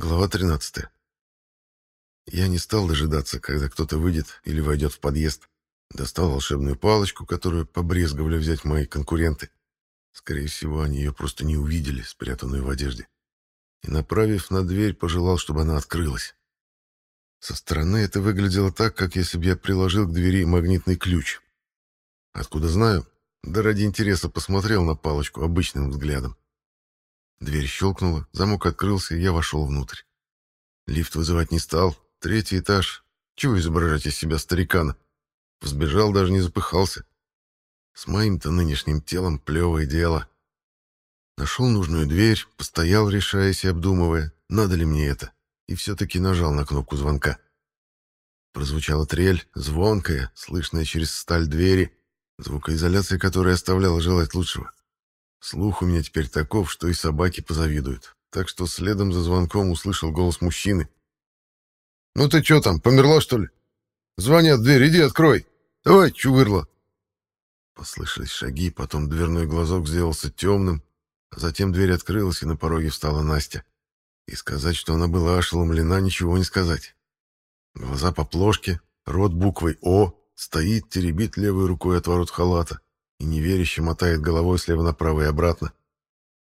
Глава 13. Я не стал дожидаться, когда кто-то выйдет или войдет в подъезд. Достал волшебную палочку, которую побрезговали взять мои конкуренты. Скорее всего, они ее просто не увидели, спрятанную в одежде. И, направив на дверь, пожелал, чтобы она открылась. Со стороны это выглядело так, как если бы я приложил к двери магнитный ключ. Откуда знаю? Да ради интереса посмотрел на палочку обычным взглядом. Дверь щелкнула, замок открылся, и я вошел внутрь. Лифт вызывать не стал. Третий этаж. Чего изображать из себя старикана? Взбежал, даже не запыхался. С моим-то нынешним телом плевое дело. Нашел нужную дверь, постоял, решаясь и обдумывая, надо ли мне это, и все-таки нажал на кнопку звонка. Прозвучала трель, звонкая, слышная через сталь двери, звукоизоляция которой оставляла желать лучшего. Слух у меня теперь таков, что и собаки позавидуют. Так что следом за звонком услышал голос мужчины. «Ну ты что там, померла, что ли? Звонят в дверь, иди открой. Давай, чувырла!» Послышались шаги, потом дверной глазок сделался темным, а затем дверь открылась, и на пороге встала Настя. И сказать, что она была ошеломлена, ничего не сказать. Глаза по плошке, рот буквой «О», стоит, теребит левой рукой отворот халата и неверяще мотает головой слева направо и обратно.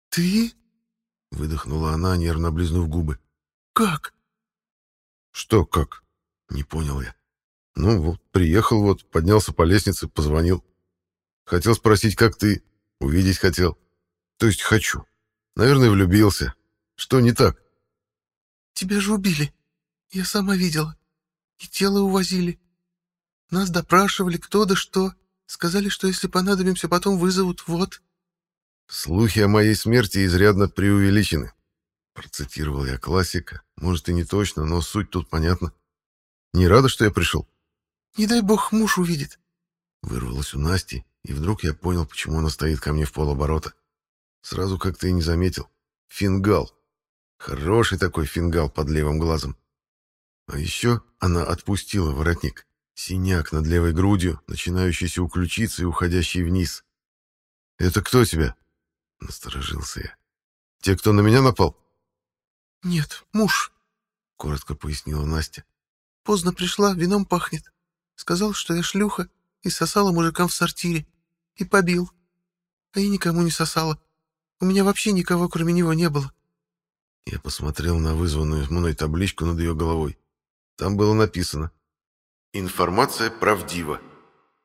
«Ты?» — выдохнула она, нервно облизнув губы. «Как?» «Что как?» — не понял я. «Ну вот, приехал вот, поднялся по лестнице, позвонил. Хотел спросить, как ты. Увидеть хотел. То есть хочу. Наверное, влюбился. Что не так?» «Тебя же убили. Я сама видела. И тело увозили. Нас допрашивали, кто да что. Сказали, что если понадобимся, потом вызовут, вот». «Слухи о моей смерти изрядно преувеличены», — процитировал я классика. Может, и не точно, но суть тут понятна. «Не рада, что я пришел?» «Не дай бог муж увидит», — вырвалось у Насти, и вдруг я понял, почему она стоит ко мне в полоборота. Сразу как-то и не заметил. Фингал. Хороший такой фингал под левым глазом. А еще она отпустила воротник. Синяк над левой грудью, начинающийся у ключицы и уходящий вниз. «Это кто тебя?» — насторожился я. «Те, кто на меня напал?» «Нет, муж», — коротко пояснила Настя. «Поздно пришла, вином пахнет. Сказал, что я шлюха, и сосала мужикам в сортире. И побил. А я никому не сосала. У меня вообще никого, кроме него, не было». Я посмотрел на вызванную мной табличку над ее головой. Там было написано Информация правдива,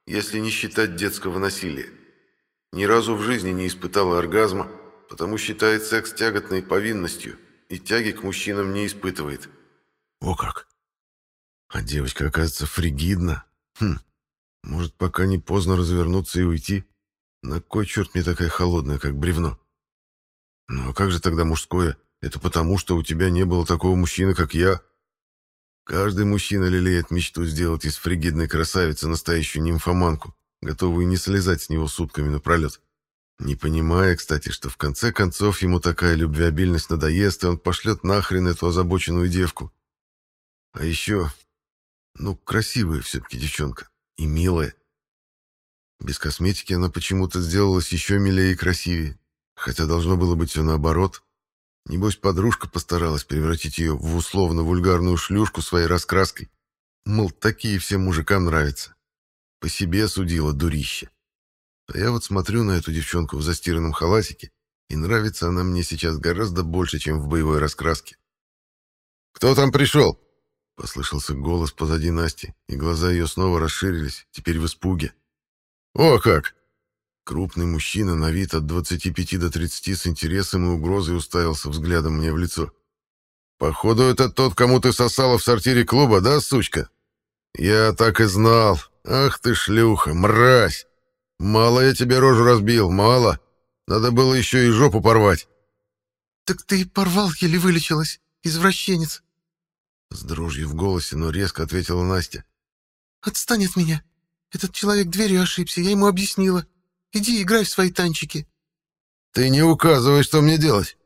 если не считать детского насилия. Ни разу в жизни не испытала оргазма, потому считает секс тяготной повинностью и тяги к мужчинам не испытывает. О как! А девочка, оказывается, фригидна. Хм, может, пока не поздно развернуться и уйти? На кой черт мне такая холодная, как бревно? Ну а как же тогда мужское? Это потому, что у тебя не было такого мужчины, как я, Каждый мужчина лелеет мечту сделать из фригидной красавицы настоящую нимфоманку, готовую не слезать с него сутками напролет. Не понимая, кстати, что в конце концов ему такая любвеобильность надоест, и он пошлет нахрен эту озабоченную девку. А еще... Ну, красивая все-таки девчонка. И милая. Без косметики она почему-то сделалась еще милее и красивее. Хотя должно было быть все наоборот. Небось, подружка постаралась превратить ее в условно-вульгарную шлюшку своей раскраской. Мол, такие всем мужикам нравятся. По себе судила дурище. А я вот смотрю на эту девчонку в застиранном халатике, и нравится она мне сейчас гораздо больше, чем в боевой раскраске. «Кто там пришел?» — послышался голос позади Насти, и глаза ее снова расширились, теперь в испуге. «О как! Крупный мужчина на вид от 25 до 30 с интересом и угрозой уставился взглядом мне в лицо. «Походу, это тот, кому ты сосала в сортире клуба, да, сучка?» «Я так и знал. Ах ты шлюха, мразь! Мало я тебе рожу разбил, мало. Надо было еще и жопу порвать». «Так ты порвал, еле вылечилась, извращенец!» С дрожью в голосе, но резко ответила Настя. «Отстань от меня. Этот человек дверью ошибся, я ему объяснила. Иди играй в свои танчики. Ты не указывай, что мне делать,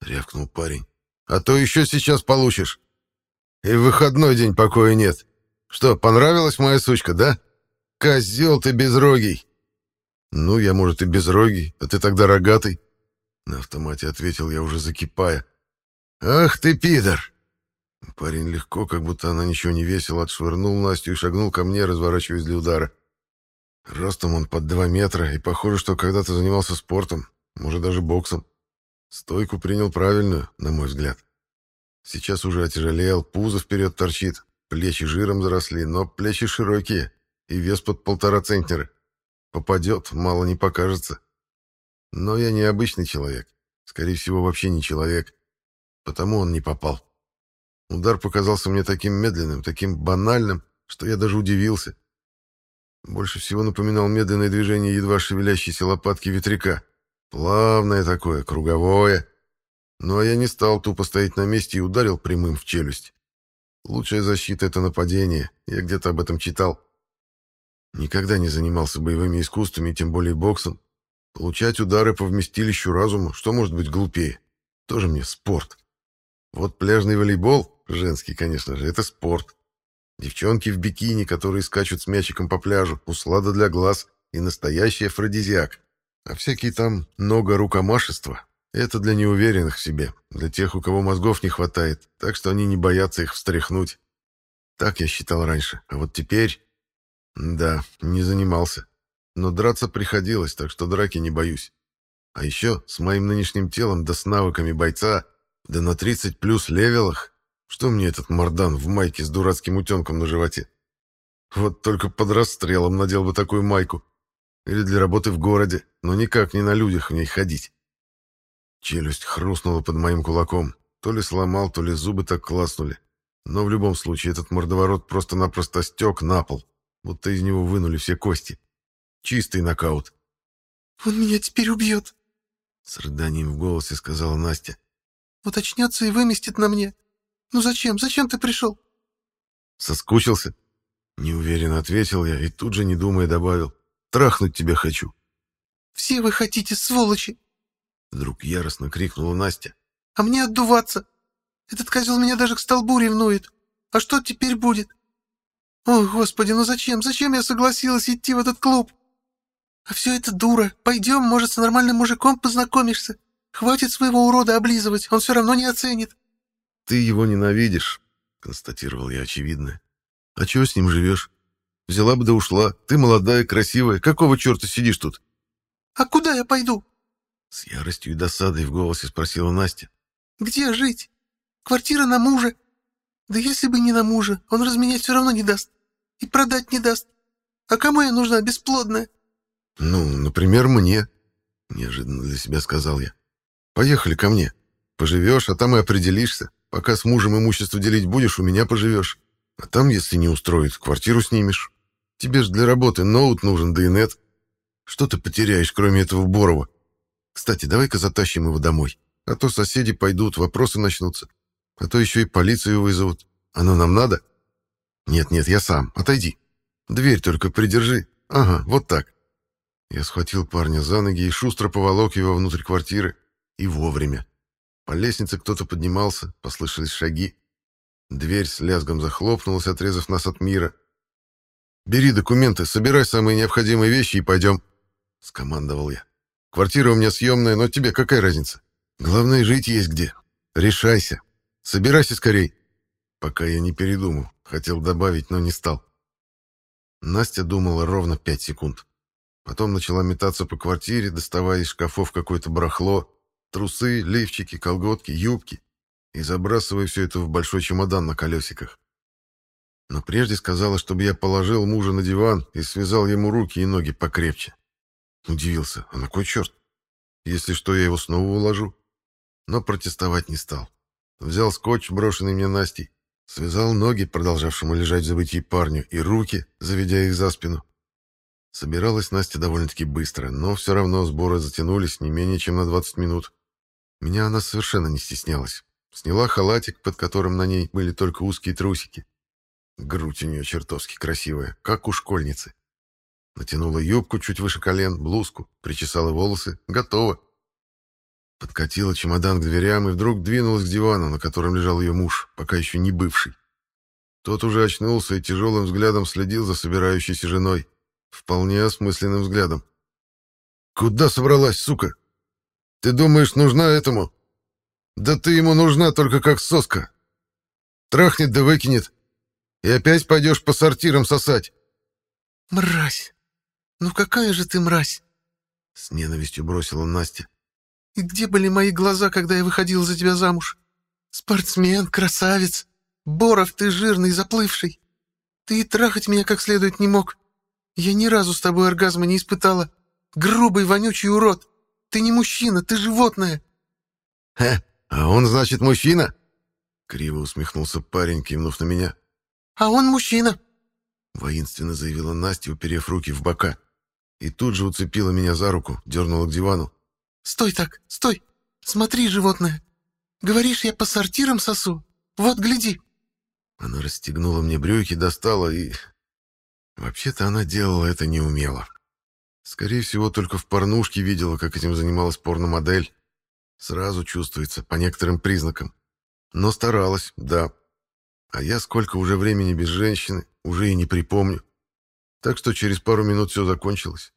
рявкнул парень. А то еще сейчас получишь. И в выходной день покоя нет. Что, понравилась моя сучка, да? Козел ты безрогий. Ну, я, может, и безрогий, а ты тогда рогатый. На автомате ответил я, уже закипая. «Ах ты, пидор!» Парень легко, как будто она ничего не весила, отшвырнул Настю и шагнул ко мне, разворачиваясь для удара. Ростом он под два метра, и похоже, что когда-то занимался спортом, может, даже боксом. Стойку принял правильную, на мой взгляд. Сейчас уже отяжелел, пузо вперед торчит, плечи жиром заросли, но плечи широкие, и вес под полтора центнера. Попадет, мало не покажется. Но я не обычный человек, скорее всего, вообще не человек, потому он не попал. Удар показался мне таким медленным, таким банальным, что я даже удивился. Больше всего напоминал медленное движение едва шевелящейся лопатки ветряка. Плавное такое, круговое. Ну а я не стал тупо стоять на месте и ударил прямым в челюсть. Лучшая защита — это нападение. Я где-то об этом читал. Никогда не занимался боевыми искусствами, тем более боксом. Получать удары по вместилищу разума, что может быть глупее? Тоже мне спорт. Вот пляжный волейбол, женский, конечно же, это спорт. Девчонки в бикини, которые скачут с мячиком по пляжу, услада для глаз и настоящий афродизиак. А всякие там много-рукомашества — это для неуверенных в себе, для тех, у кого мозгов не хватает, так что они не боятся их встряхнуть. Так я считал раньше, а вот теперь... Да, не занимался. Но драться приходилось, так что драки не боюсь. А еще с моим нынешним телом да с навыками бойца, да на 30 плюс левелах, что мне этот мордан в майке с дурацким утенком на животе? Вот только под расстрелом надел бы такую майку. Или для работы в городе, но никак не на людях в ней ходить. Челюсть хрустнула под моим кулаком. То ли сломал, то ли зубы так класнули. Но в любом случае этот мордоворот просто-напросто стек на пол, будто из него вынули все кости. Чистый нокаут. «Он меня теперь убьет», — с рыданием в голосе сказала Настя. «Вот очнется и выместит на мне. Ну зачем? Зачем ты пришел?» «Соскучился?» Неуверенно ответил я и тут же, не думая, добавил. «Трахнуть тебя хочу». «Все вы хотите, сволочи!» Вдруг яростно крикнула Настя. «А мне отдуваться! Этот козел меня даже к столбу ревнует. А что теперь будет? О, Господи, ну зачем? Зачем я согласилась идти в этот клуб? А все это дура. Пойдем, может, с нормальным мужиком познакомишься. Хватит своего урода облизывать, он все равно не оценит. «Ты его ненавидишь», — констатировал я очевидное. «А чего с ним живешь? Взяла бы да ушла. Ты молодая, красивая. Какого черта сидишь тут?» «А куда я пойду?» С яростью и досадой в голосе спросила Настя. «Где жить? Квартира на мужа. Да если бы не на мужа, он разменять все равно не даст. И продать не даст. А кому я нужна, бесплодная?» «Ну, например, мне», — неожиданно для себя сказал я. «Поехали ко мне. Поживешь, а там и определишься. Пока с мужем имущество делить будешь, у меня поживешь. А там, если не устроит, квартиру снимешь. Тебе же для работы ноут нужен, да и нет. Что ты потеряешь, кроме этого Борова? Кстати, давай-ка затащим его домой. А то соседи пойдут, вопросы начнутся. А то еще и полицию вызовут. Оно нам надо? Нет-нет, я сам. Отойди. Дверь только придержи. Ага, вот так. Я схватил парня за ноги и шустро поволок его внутрь квартиры. И вовремя. По лестнице кто-то поднимался, послышались шаги. Дверь с лязгом захлопнулась, отрезав нас от мира. «Бери документы, собирай самые необходимые вещи и пойдем», — скомандовал я. «Квартира у меня съемная, но тебе какая разница? Главное, жить есть где. Решайся. Собирайся скорей». Пока я не передумал, хотел добавить, но не стал. Настя думала ровно пять секунд. Потом начала метаться по квартире, доставая из шкафов какое-то барахло, Трусы, лифчики, колготки, юбки. И забрасывая все это в большой чемодан на колесиках. Но прежде сказала, чтобы я положил мужа на диван и связал ему руки и ноги покрепче. Удивился, а на кой черт? Если что, я его снова уложу. Но протестовать не стал. Взял скотч, брошенный мне Настей, связал ноги, продолжавшему лежать в забытии парню, и руки, заведя их за спину. Собиралась Настя довольно-таки быстро, но все равно сборы затянулись не менее чем на 20 минут. Меня она совершенно не стеснялась. Сняла халатик, под которым на ней были только узкие трусики. Грудь у нее чертовски красивая, как у школьницы. Натянула юбку чуть выше колен, блузку, причесала волосы. Готово. Подкатила чемодан к дверям и вдруг двинулась к дивану, на котором лежал ее муж, пока еще не бывший. Тот уже очнулся и тяжелым взглядом следил за собирающейся женой. Вполне осмысленным взглядом. «Куда собралась, сука?» Ты думаешь, нужна этому?» Да ты ему нужна только как соска. Трахнет да выкинет. И опять пойдешь по сортирам сосать. Мразь! Ну какая же ты мразь! С ненавистью бросила Настя. И где были мои глаза, когда я выходила за тебя замуж? Спортсмен, красавец. Боров, ты жирный, заплывший. Ты и трахать меня как следует не мог. Я ни разу с тобой оргазма не испытала. Грубый, вонючий урод. Ты не мужчина, ты животное. Хе, а он, значит, мужчина? Криво усмехнулся парень, кивнув на меня. А он мужчина. Воинственно заявила Настя, уперев руки в бока. И тут же уцепила меня за руку, дернула к дивану. «Стой так, стой! Смотри, животное! Говоришь, я по сортирам сосу? Вот, гляди!» Она расстегнула мне брюки, достала и... Вообще-то она делала это неумело. Скорее всего, только в порнушке видела, как этим занималась порномодель. Сразу чувствуется, по некоторым признакам. Но старалась, да. А я сколько уже времени без женщины, уже и не припомню. Так что через пару минут все закончилось.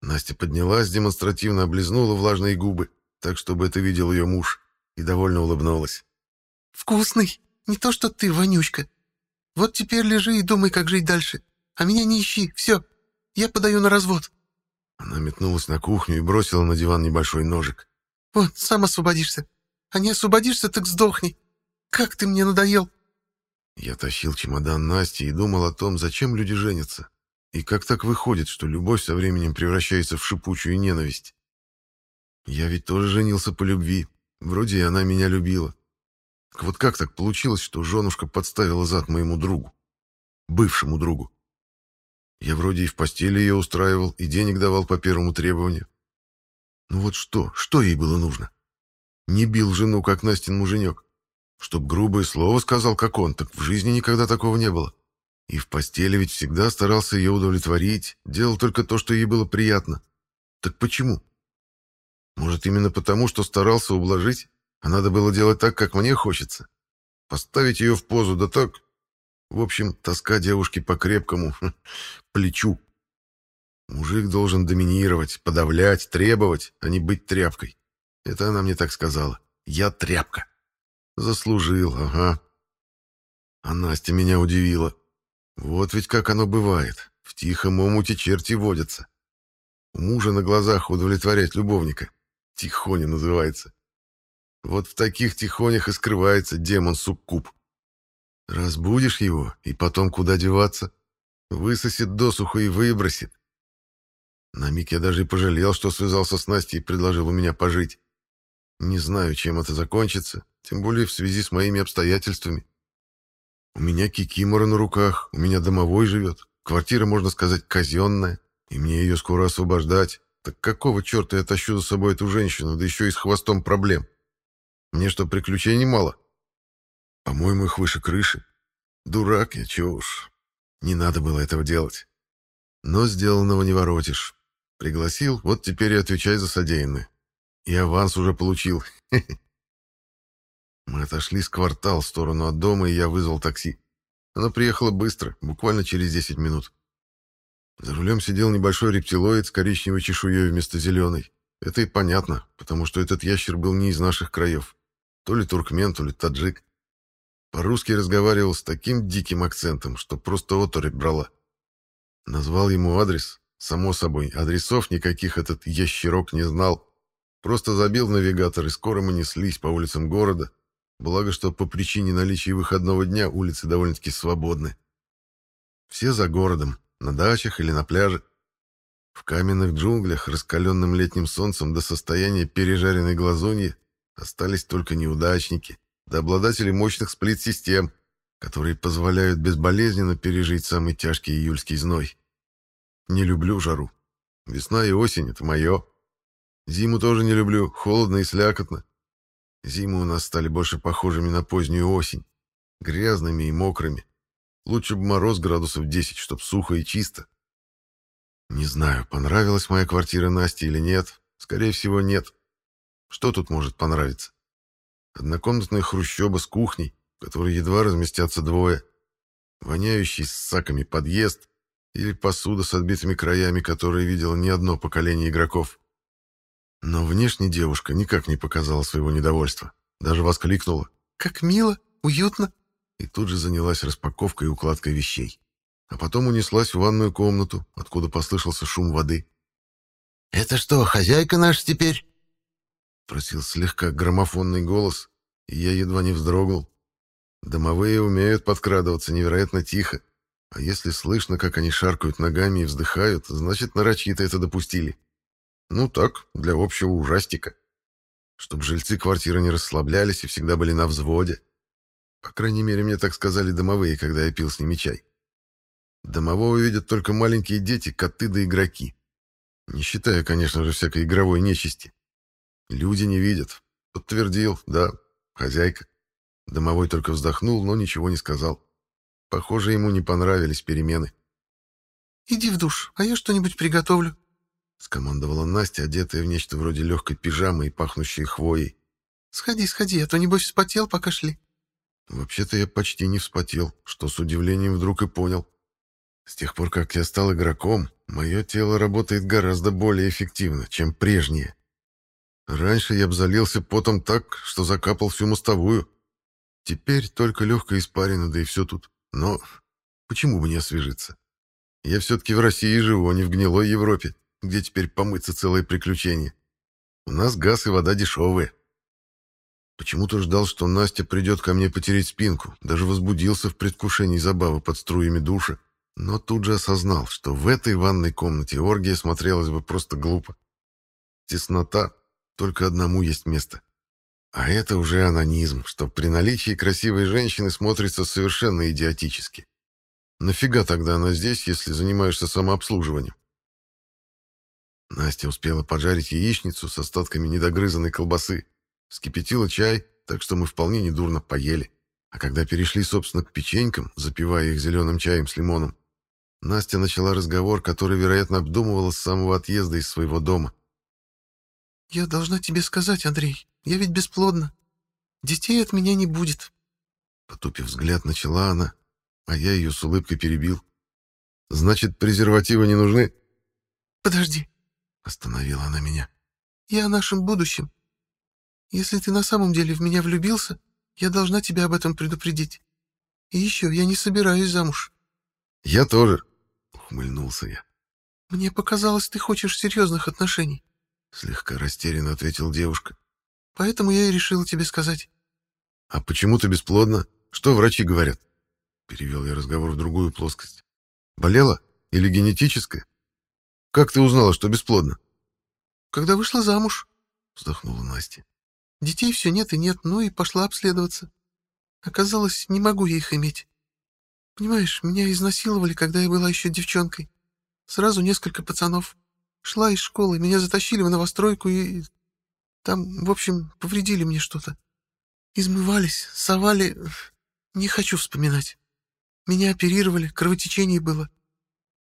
Настя поднялась, демонстративно облизнула влажные губы, так, чтобы это видел ее муж, и довольно улыбнулась. «Вкусный! Не то, что ты, вонючка. Вот теперь лежи и думай, как жить дальше. А меня не ищи, все. Я подаю на развод». Она метнулась на кухню и бросила на диван небольшой ножик. «Вот, сам освободишься. А не освободишься, так сдохни. Как ты мне надоел!» Я тащил чемодан Насти и думал о том, зачем люди женятся. И как так выходит, что любовь со временем превращается в шипучую ненависть? Я ведь тоже женился по любви. Вроде и она меня любила. Так вот как так получилось, что женушка подставила зад моему другу? Бывшему другу. Я вроде и в постели ее устраивал, и денег давал по первому требованию. Ну вот что, что ей было нужно? Не бил жену, как Настин муженек. Чтоб грубое слово сказал, как он, так в жизни никогда такого не было. И в постели ведь всегда старался ее удовлетворить, делал только то, что ей было приятно. Так почему? Может, именно потому, что старался ублажить, а надо было делать так, как мне хочется? Поставить ее в позу, да так... В общем, тоска девушки по крепкому плечу. Мужик должен доминировать, подавлять, требовать, а не быть тряпкой. Это она мне так сказала. Я тряпка. Заслужил, ага. А Настя меня удивила. Вот ведь как оно бывает. В тихом омуте черти водятся. У мужа на глазах удовлетворять любовника. Тихоня называется. Вот в таких тихонях и скрывается демон-суккуб. Разбудишь его, и потом куда деваться? Высосет досуху и выбросит. На миг я даже и пожалел, что связался с Настей и предложил у меня пожить. Не знаю, чем это закончится, тем более в связи с моими обстоятельствами. У меня кикимора на руках, у меня домовой живет, квартира, можно сказать, казенная, и мне ее скоро освобождать. Так какого черта я тащу за собой эту женщину, да еще и с хвостом проблем? Мне что, приключений мало? По-моему, их выше крыши. Дурак я, чего уж. Не надо было этого делать. Но сделанного не воротишь. Пригласил, вот теперь и отвечай за содеянное. И аванс уже получил. Мы отошли с квартал в сторону от дома, и я вызвал такси. Оно приехало быстро, буквально через 10 минут. За рулем сидел небольшой рептилоид с коричневой чешуей вместо зеленой. Это и понятно, потому что этот ящер был не из наших краев. То ли туркмен, то ли таджик. По-русски разговаривал с таким диким акцентом, что просто оторопь брала. Назвал ему адрес. Само собой, адресов никаких этот ящерок не знал. Просто забил навигатор, и скоро мы неслись по улицам города. Благо, что по причине наличия выходного дня улицы довольно-таки свободны. Все за городом, на дачах или на пляже. В каменных джунглях, раскаленным летним солнцем до состояния пережаренной глазуньи, остались только неудачники, да обладатели мощных сплит-систем, которые позволяют безболезненно пережить самый тяжкий июльский зной. Не люблю жару. Весна и осень — это мое. Зиму тоже не люблю, холодно и слякотно. Зимы у нас стали больше похожими на позднюю осень, грязными и мокрыми. Лучше бы мороз градусов 10, чтоб сухо и чисто. Не знаю, понравилась моя квартира Насте или нет. Скорее всего, нет. Что тут может понравиться? Однокомнатная хрущоба с кухней, в которой едва разместятся двое. Воняющий с саками подъезд или посуда с отбитыми краями, которые видела не одно поколение игроков. Но внешне девушка никак не показала своего недовольства. даже воскликнула. «Как мило, уютно!» И тут же занялась распаковкой и укладкой вещей. А потом унеслась в ванную комнату, откуда послышался шум воды. «Это что, хозяйка наша теперь?» Просил слегка граммофонный голос, и я едва не вздрогнул. Домовые умеют подкрадываться невероятно тихо, а если слышно, как они шаркают ногами и вздыхают, значит, нарочито это допустили. Ну так, для общего ужастика. Чтоб жильцы квартиры не расслаблялись и всегда были на взводе. По крайней мере, мне так сказали домовые, когда я пил с ними чай. Домового видят только маленькие дети, коты да игроки. Не считая, конечно же, всякой игровой нечисти. Люди не видят. Подтвердил, да, хозяйка. Домовой только вздохнул, но ничего не сказал. Похоже, ему не понравились перемены. «Иди в душ, а я что-нибудь приготовлю», — скомандовала Настя, одетая в нечто вроде легкой пижамы и пахнущей хвоей. «Сходи, сходи, а то, небось, вспотел, пока шли». Вообще-то я почти не вспотел, что с удивлением вдруг и понял. С тех пор, как я стал игроком, мое тело работает гораздо более эффективно, чем прежнее. Раньше я обзалился потом так, что закапал всю мостовую. Теперь только легкая испарина, да и все тут. Но почему бы не освежиться? Я все-таки в России живу, а не в гнилой Европе, где теперь помыться целое приключение. У нас газ и вода дешевые. Почему-то ждал, что Настя придет ко мне потереть спинку, даже возбудился в предвкушении забавы под струями душа, но тут же осознал, что в этой ванной комнате оргия смотрелась бы просто глупо. Теснота, только одному есть место. А это уже анонизм, что при наличии красивой женщины смотрится совершенно идиотически. Нафига тогда она здесь, если занимаешься самообслуживанием? Настя успела поджарить яичницу с остатками недогрызанной колбасы, Вскипятила чай, так что мы вполне недурно поели. А когда перешли, собственно, к печенькам, запивая их зеленым чаем с лимоном, Настя начала разговор, который, вероятно, обдумывала с самого отъезда из своего дома. «Я должна тебе сказать, Андрей, я ведь бесплодна. Детей от меня не будет». Потупив взгляд, начала она, а я ее с улыбкой перебил. «Значит, презервативы не нужны?» «Подожди», — остановила она меня. «Я о нашем будущем. Если ты на самом деле в меня влюбился, я должна тебя об этом предупредить. И еще, я не собираюсь замуж». «Я тоже», — ухмыльнулся я. «Мне показалось, ты хочешь серьезных отношений», — слегка растерянно ответила девушка. «Поэтому я и решила тебе сказать». «А почему ты бесплодна? Что врачи говорят?» Перевел я разговор в другую плоскость. «Болела? Или генетическая? Как ты узнала, что бесплодна?» «Когда вышла замуж», — вздохнула Настя. Детей все нет и нет, ну и пошла обследоваться. Оказалось, не могу я их иметь. Понимаешь, меня изнасиловали, когда я была еще девчонкой. Сразу несколько пацанов. Шла из школы, меня затащили в новостройку и... Там, в общем, повредили мне что-то. Измывались, совали... Не хочу вспоминать. Меня оперировали, кровотечение было.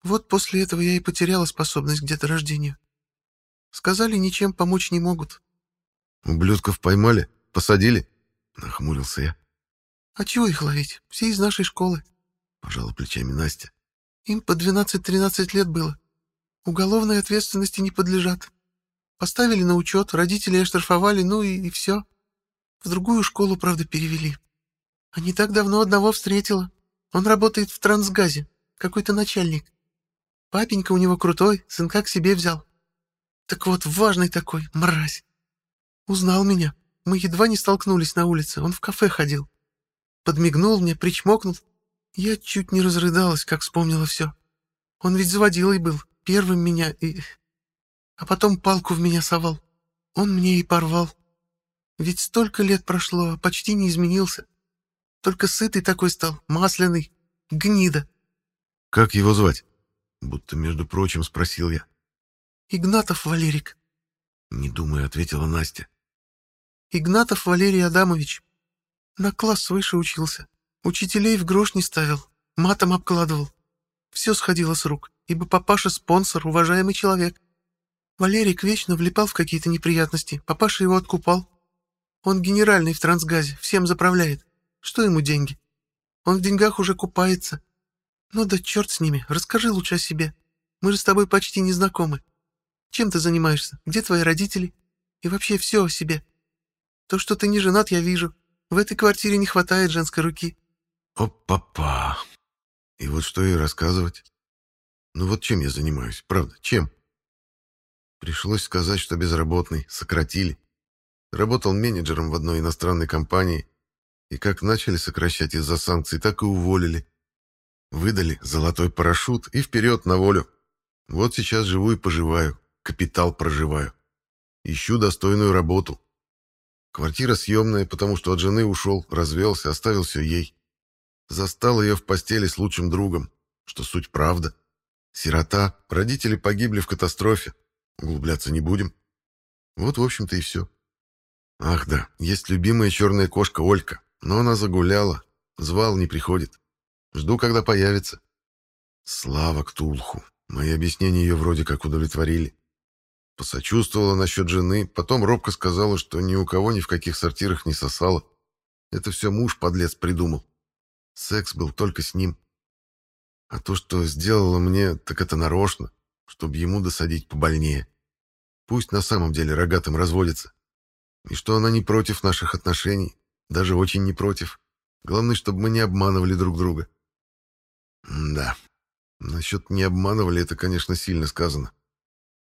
Вот после этого я и потеряла способность к деторождению. Сказали, ничем помочь не могут. «Ублюдков поймали? Посадили?» — нахмурился я. «А чего их ловить? Все из нашей школы», — пожала плечами Настя. «Им по 12-13 лет было. Уголовной ответственности не подлежат. Поставили на учет, родителей оштрафовали, ну и, и все. В другую школу, правда, перевели. А не так давно одного встретила. Он работает в трансгазе, какой-то начальник. Папенька у него крутой, сынка к себе взял. Так вот, важный такой, мразь. Узнал меня. Мы едва не столкнулись на улице. Он в кафе ходил. Подмигнул мне, причмокнул. Я чуть не разрыдалась, как вспомнила все. Он ведь заводилой был, первым меня и... А потом палку в меня совал. Он мне и порвал. Ведь столько лет прошло, а почти не изменился. Только сытый такой стал, масляный, гнида. «Как его звать?» Будто, между прочим, спросил я. «Игнатов Валерик». Не думая, ответила Настя. Игнатов Валерий Адамович. На класс выше учился. Учителей в грош не ставил, матом обкладывал. Все сходило с рук, ибо папаша спонсор, уважаемый человек. Валерик вечно влипал в какие-то неприятности, папаша его откупал. Он генеральный в трансгазе, всем заправляет. Что ему деньги? Он в деньгах уже купается. Ну да черт с ними, расскажи лучше о себе. Мы же с тобой почти не знакомы. Чем ты занимаешься? Где твои родители? И вообще все о себе. То, что ты не женат, я вижу. В этой квартире не хватает женской руки». «О-папа! И вот что ей рассказывать? Ну вот чем я занимаюсь, правда, чем?» Пришлось сказать, что безработный, сократили. Работал менеджером в одной иностранной компании, и как начали сокращать из-за санкций, так и уволили. Выдали золотой парашют и вперед на волю. Вот сейчас живу и поживаю, капитал проживаю. Ищу достойную работу. Квартира съемная, потому что от жены ушел, развелся, оставил все ей. Застал ее в постели с лучшим другом, что суть правда. Сирота, родители погибли в катастрофе. Углубляться не будем. Вот, в общем-то, и все. Ах да, есть любимая черная кошка Олька, но она загуляла. Звал не приходит. Жду, когда появится. Слава Ктулху. Мои объяснения ее вроде как удовлетворили. Посочувствовала насчет жены, потом робко сказала, что ни у кого ни в каких сортирах не сосала. Это все муж, подлец, придумал. Секс был только с ним. А то, что сделала мне, так это нарочно, чтобы ему досадить побольнее. Пусть на самом деле рогатым разводится. И что она не против наших отношений, даже очень не против. Главное, чтобы мы не обманывали друг друга. да, насчет «не обманывали» это, конечно, сильно сказано.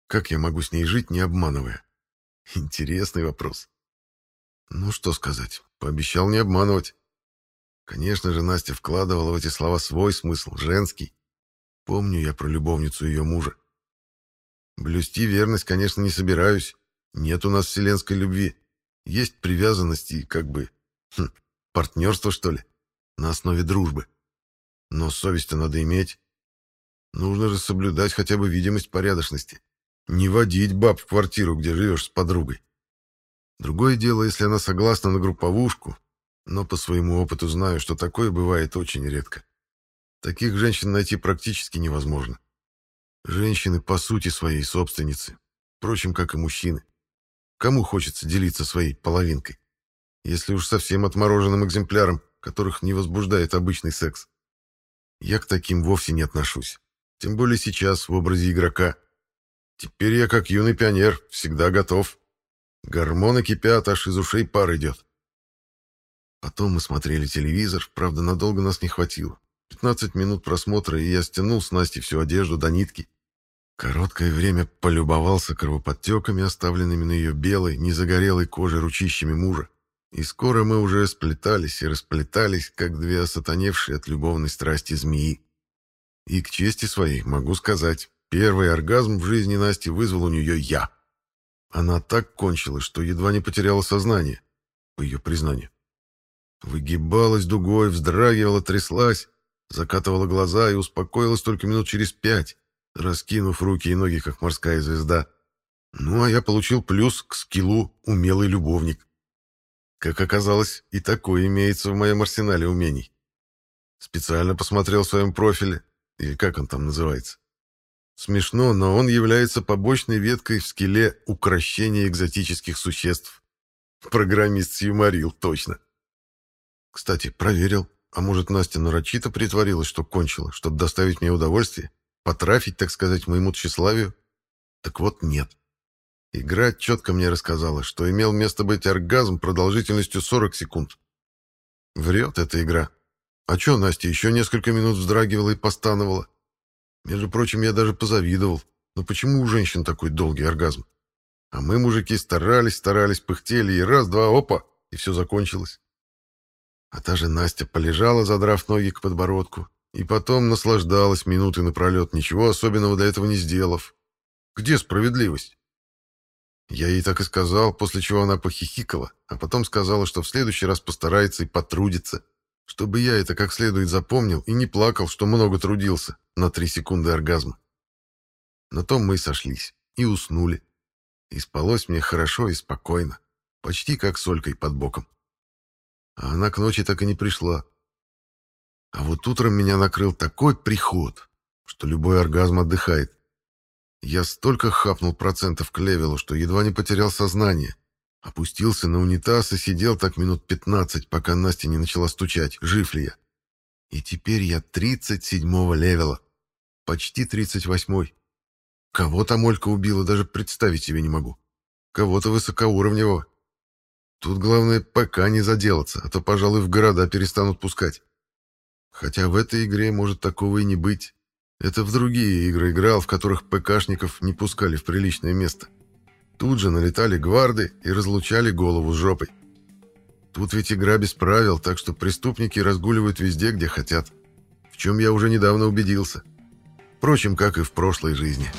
Как я могу с ней жить, не обманывая? Интересный вопрос. Ну, что сказать, пообещал не обманывать. Конечно же, Настя вкладывала в эти слова свой смысл, женский. Помню я про любовницу ее мужа. Блюсти верность, конечно, не собираюсь. Нет у нас вселенской любви. Есть привязанность и как бы... Хм, партнерство, что ли? На основе дружбы. Но совесть-то надо иметь. Нужно же соблюдать хотя бы видимость порядочности. Не водить баб в квартиру, где живешь с подругой. Другое дело, если она согласна на групповушку, но по своему опыту знаю, что такое бывает очень редко. Таких женщин найти практически невозможно. Женщины по сути своей собственницы, впрочем, как и мужчины. Кому хочется делиться своей половинкой? Если уж совсем отмороженным экземпляром, которых не возбуждает обычный секс. Я к таким вовсе не отношусь. Тем более сейчас, в образе игрока. Теперь я, как юный пионер, всегда готов. Гормоны кипят, аж из ушей пар идет. Потом мы смотрели телевизор, правда, надолго нас не хватило. 15 минут просмотра, и я стянул с Насти всю одежду до нитки. Короткое время полюбовался кровоподтеками, оставленными на ее белой, незагорелой коже ручищами мужа. И скоро мы уже сплетались и расплетались, как две осатаневшие от любовной страсти змеи. И к чести своей могу сказать, первый оргазм в жизни Насти вызвал у нее я. Она так кончилась, что едва не потеряла сознание, по ее признанию. Выгибалась дугой, вздрагивала, тряслась, закатывала глаза и успокоилась только минут через пять, раскинув руки и ноги, как морская звезда. Ну, а я получил плюс к скиллу «умелый любовник». Как оказалось, и такое имеется в моем арсенале умений. Специально посмотрел в своем профиле, или как он там называется. Смешно, но он является побочной веткой в скилле укрощения экзотических существ. Программист сюморил, точно. Кстати, проверил. А может, Настя нарочито притворилась, что кончила, чтобы доставить мне удовольствие? Потрафить, так сказать, моему тщеславию? Так вот, нет. Игра четко мне рассказала, что имел место быть оргазм продолжительностью 40 секунд. Врет эта игра. А что Настя еще несколько минут вздрагивала и постановала? Между прочим, я даже позавидовал. Но почему у женщин такой долгий оргазм? А мы, мужики, старались, старались, пыхтели, и раз-два, опа, и все закончилось. А та же Настя полежала, задрав ноги к подбородку, и потом наслаждалась минуты напролет, ничего особенного для этого не сделав. Где справедливость? Я ей так и сказал, после чего она похихикала, а потом сказала, что в следующий раз постарается и потрудится, чтобы я это как следует запомнил и не плакал, что много трудился на три секунды оргазма. На том мы и сошлись, и уснули. И спалось мне хорошо и спокойно, почти как с Олькой под боком. А она к ночи так и не пришла, а вот утром меня накрыл такой приход, что любой оргазм отдыхает. Я столько хапнул процентов к левелу, что едва не потерял сознание. Опустился на унитаз и сидел так минут 15, пока Настя не начала стучать, жив ли я. И теперь я 37-го левела. Почти 38-й. Кого там Олька убила, даже представить себе не могу. Кого-то высокоуровневого. Тут главное ПК не заделаться, а то, пожалуй, в города перестанут пускать. Хотя в этой игре может такого и не быть. Это в другие игры играл, в которых ПКшников не пускали в приличное место. Тут же налетали гварды и разлучали голову с жопой. Тут ведь игра без правил, так что преступники разгуливают везде, где хотят. В чем я уже недавно убедился. Впрочем, как и в прошлой жизни.